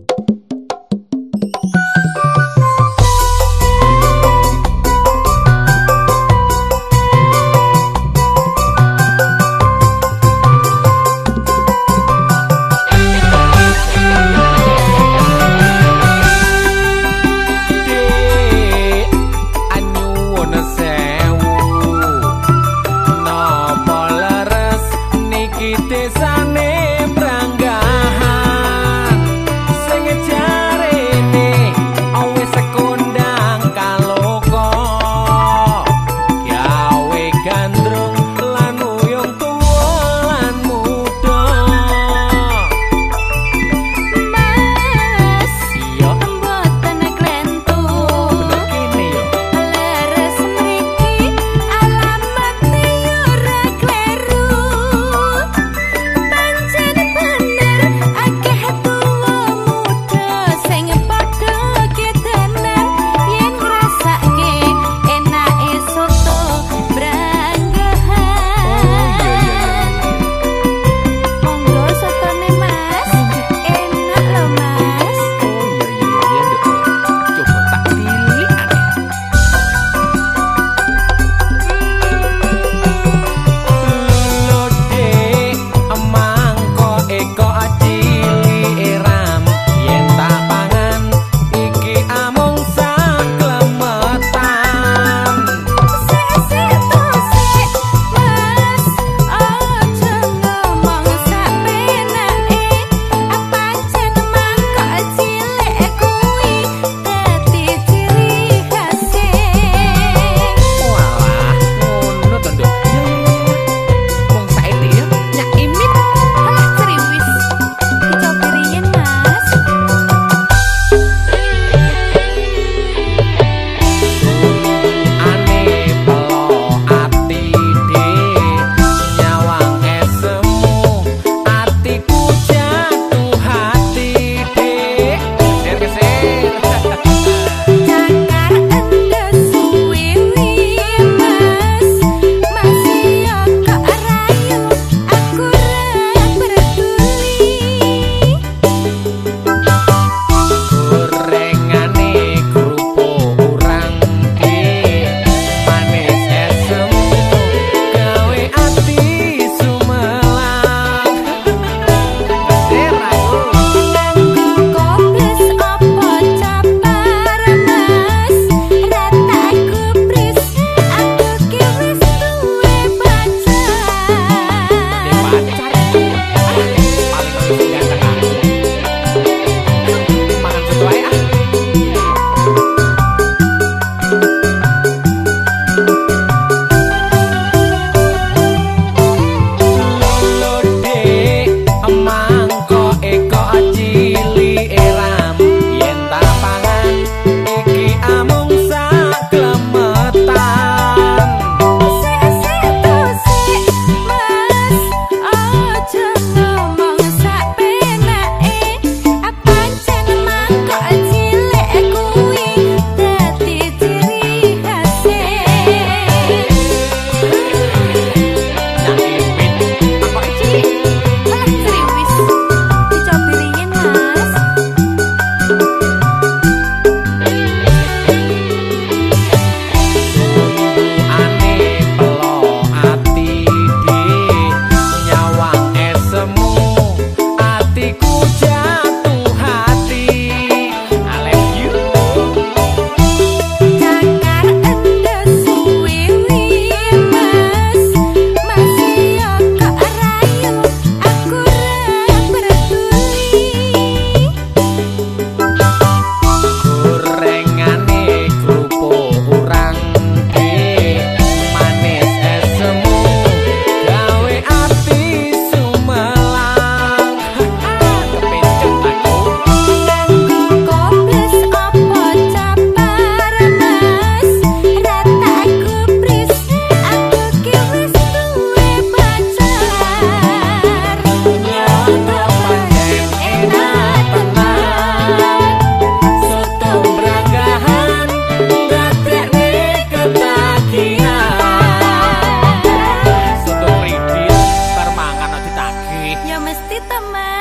you mesti teman